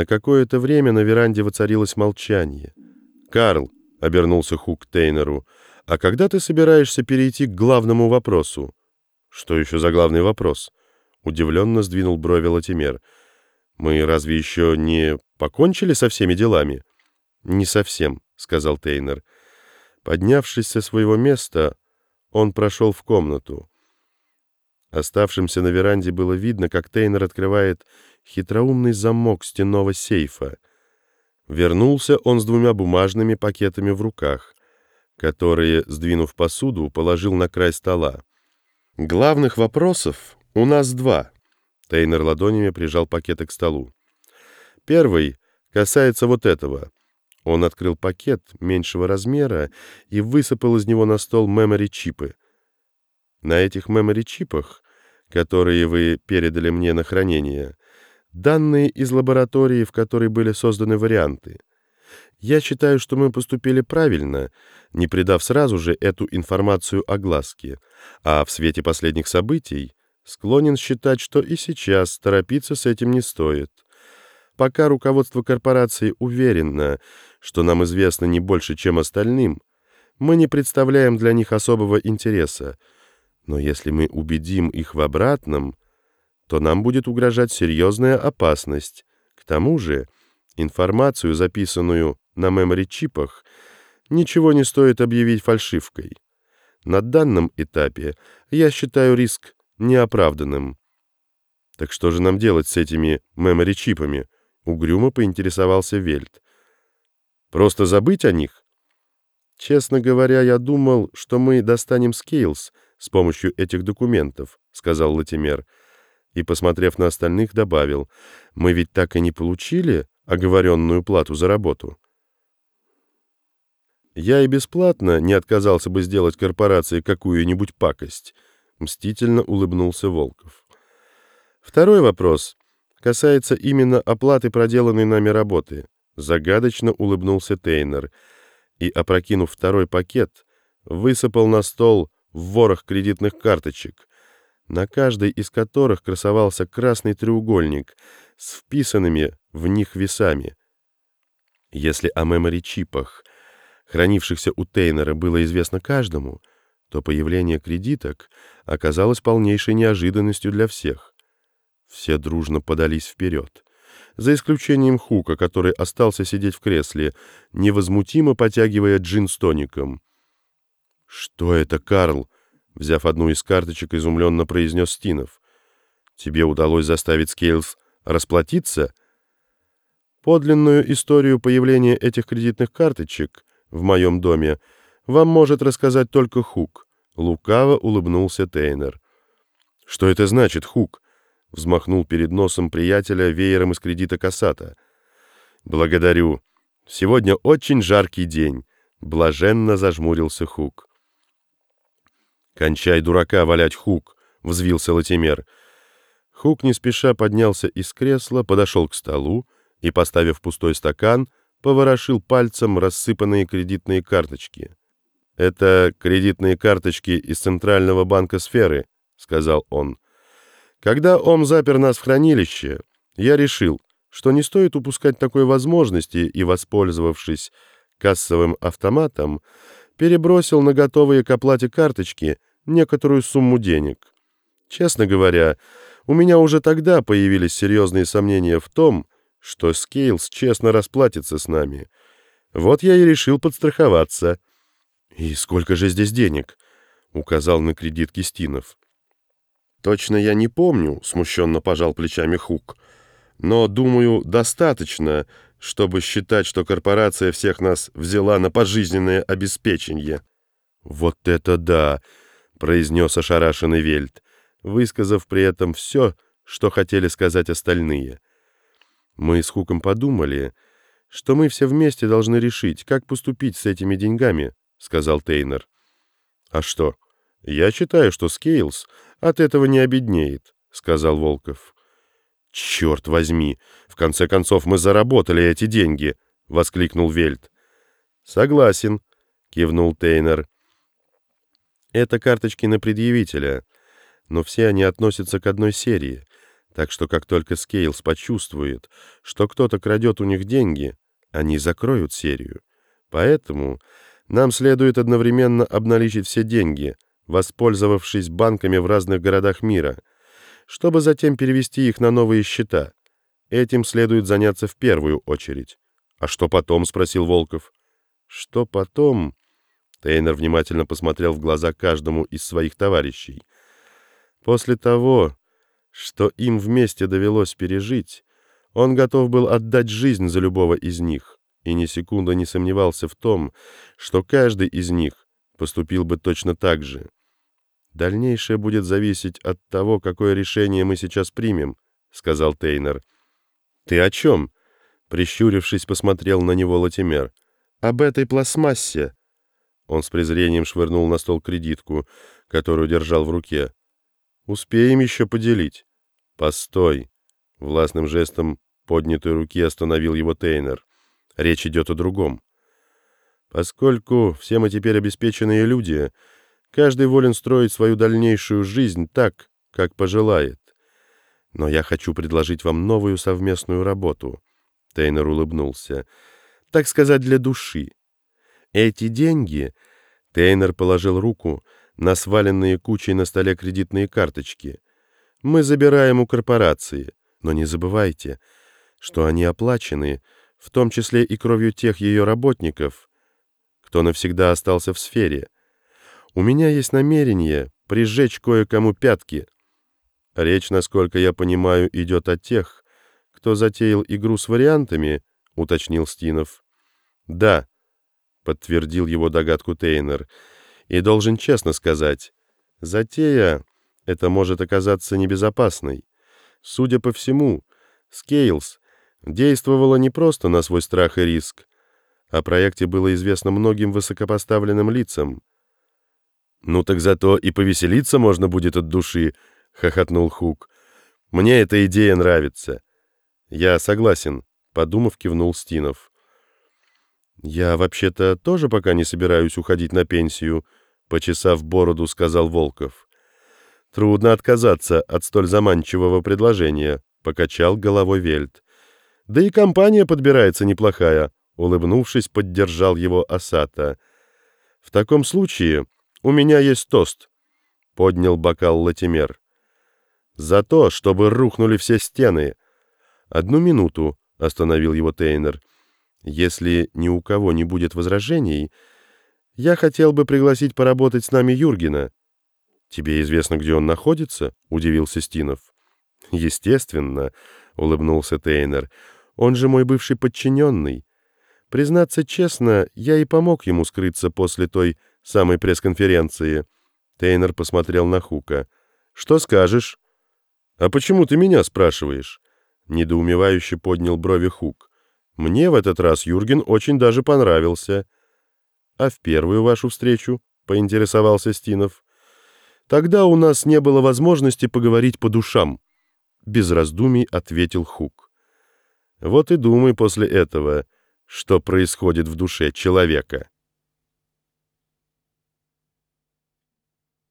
На какое-то время на веранде воцарилось молчание. «Карл», — обернулся Хук Тейнеру, — «а когда ты собираешься перейти к главному вопросу?» «Что еще за главный вопрос?» — удивленно сдвинул брови Латимер. «Мы разве еще не покончили со всеми делами?» «Не совсем», — сказал Тейнер. Поднявшись со своего места, он прошел в комнату. Оставшимся на веранде было видно, как Тейнер открывает хитроумный замок стенного сейфа. Вернулся он с двумя бумажными пакетами в руках, которые, сдвинув посуду, положил на край стола. «Главных вопросов у нас два». Тейнер ладонями прижал пакеты к столу. «Первый касается вот этого». Он открыл пакет меньшего размера и высыпал из него на стол мемори-чипы. На этих мемори-чипах, которые вы передали мне на хранение, данные из лаборатории, в которой были созданы варианты. Я считаю, что мы поступили правильно, не придав сразу же эту информацию огласке, а в свете последних событий склонен считать, что и сейчас торопиться с этим не стоит. Пока руководство корпорации уверено, что нам известно не больше, чем остальным, мы не представляем для них особого интереса, но если мы убедим их в обратном, то нам будет угрожать серьезная опасность. К тому же информацию, записанную на мемори-чипах, ничего не стоит объявить фальшивкой. На данном этапе я считаю риск неоправданным. Так что же нам делать с этими мемори-чипами? Угрюмо поинтересовался Вельт. Просто забыть о них? Честно говоря, я думал, что мы достанем Скейлс с помощью этих документов, сказал Латимер. И, посмотрев на остальных, добавил, мы ведь так и не получили оговоренную плату за работу. Я и бесплатно не отказался бы сделать корпорации какую-нибудь пакость, мстительно улыбнулся Волков. Второй вопрос касается именно оплаты проделанной нами работы. Загадочно улыбнулся Тейнер и, опрокинув второй пакет, высыпал на стол в ворох кредитных карточек, на каждой из которых красовался красный треугольник с вписанными в них весами. Если о мемори-чипах, хранившихся у Тейнера, было известно каждому, то появление кредиток оказалось полнейшей неожиданностью для всех. Все дружно подались вперед. За исключением Хука, который остался сидеть в кресле, невозмутимо потягивая джин с тоником. «Что это, Карл?» Взяв одну из карточек, изумленно произнес Стинов. «Тебе удалось заставить Скейлс расплатиться?» Подлинную историю появления этих кредитных карточек в моем доме вам может рассказать только Хук. Лукаво улыбнулся Тейнер. «Что это значит, Хук?» Взмахнул перед носом приятеля веером из кредита Касата. «Благодарю. Сегодня очень жаркий день», — блаженно зажмурился Хук. «Кончай дурака валять, Хук!» — взвился Латимер. Хук не спеша поднялся из кресла, подошел к столу и, поставив пустой стакан, поворошил пальцем рассыпанные кредитные карточки. «Это кредитные карточки из Центрального банка сферы», — сказал он. «Когда Ом запер нас в хранилище, я решил, что не стоит упускать такой возможности и, воспользовавшись кассовым автоматом, перебросил на готовые к оплате карточки — некоторую сумму денег. Честно говоря, у меня уже тогда появились серьезные сомнения в том, что Скейлс честно расплатится с нами. Вот я и решил подстраховаться. «И сколько же здесь денег?» — указал на кредитки Стинов. «Точно я не помню», — смущенно пожал плечами Хук. «Но, думаю, достаточно, чтобы считать, что корпорация всех нас взяла на пожизненное обеспечение». «Вот это да!» Произнес ошарашенный Вельт, высказав при этом все, что хотели сказать остальные. Мы с Хуком подумали, что мы все вместе должны решить, как поступить с этими деньгами, сказал Тейнер. А что? Я считаю, что Скейлс от этого не обеднеет, сказал Волков. «Черт возьми! В конце концов, мы заработали эти деньги!» — воскликнул Вельт. «Согласен», — кивнул Тейнер. Это карточки на предъявителя, но все они относятся к одной серии, Так что как только Скейлс почувствует, что кто-то крадет у них деньги, они закроют серию. Поэтому нам следует одновременно обналичить все деньги, воспользовавшись банками в разных городах мира, чтобы затем перевести их на новые счета. Этим следует заняться в первую очередь. «А что потом?» — спросил Волков. «Что потом?» Тейнер внимательно посмотрел в глаза каждому из своих товарищей. После того, что им вместе довелось пережить, он готов был отдать жизнь за любого из них, и ни секунды не сомневался в том, что каждый из них поступил бы точно так же. «Дальнейшее будет зависеть от того, какое решение мы сейчас примем», — сказал Тейнер. «Ты о чем?» — прищурившись, посмотрел на него Латимер. «Об этой пластмассе». Он с презрением швырнул на стол кредитку, которую держал в руке. Успеем еще поделить. Постой. Властным жестом поднятой руки остановил его Тейнер. Речь идет о другом. Поскольку все мы теперь обеспеченные люди, каждый волен строить свою дальнейшую жизнь так, как пожелает. Но я хочу предложить вам новую совместную работу. Тейнер улыбнулся. Так сказать, для души. Эти деньги... Тейнер положил руку на сваленные кучей на столе кредитные карточки. Мы забираем у корпорации, но не забывайте, что они оплачены, в том числе и кровью тех ее работников, кто навсегда остался в сфере. У меня есть намерение прижечь кое-кому пятки. Речь, насколько я понимаю, идет о тех, кто затеял игру с вариантами, уточнил Стинов. Да, подтвердил его догадку Тейнер, — и должен честно сказать, затея это может оказаться небезопасной. Судя по всему, Скейлс действовала не просто на свой страх и риск. О проекте было известно многим высокопоставленным лицам. «Ну так зато и повеселиться можно будет от души», — хохотнул Хук. «Мне эта идея нравится». «Я согласен», — подумав, кивнул Стинов. «Я вообще-то тоже пока не собираюсь уходить на пенсию», — Почесав бороду, сказал Волков. Трудно отказаться от столь заманчивого предложения, покачал головой Вельт. Да и компания подбирается неплохая, улыбнувшись, поддержал его Асата. В таком случае у меня есть тост, поднял бокал Латимер. За то, чтобы рухнули все стены. Одну минуту, остановил его Тейнер. Если ни у кого не будет возражений, я хотел бы пригласить поработать с нами Юргена». «Тебе известно, где он находится?» — удивился Стинов. «Естественно», — улыбнулся Тейнер. «Он же мой бывший подчиненный. Признаться честно, я и помог ему скрыться после той самой пресс-конференции». Тейнер посмотрел на Хука. «Что скажешь?» «А почему ты меня спрашиваешь?» Недоумевающе поднял брови Хук. «Мне в этот раз Юрген очень даже понравился». «А в первую вашу встречу?» — поинтересовался Стинов. «Тогда у нас не было возможности поговорить по душам», — без раздумий ответил Хук. «Вот и думай после этого, что происходит в душе человека».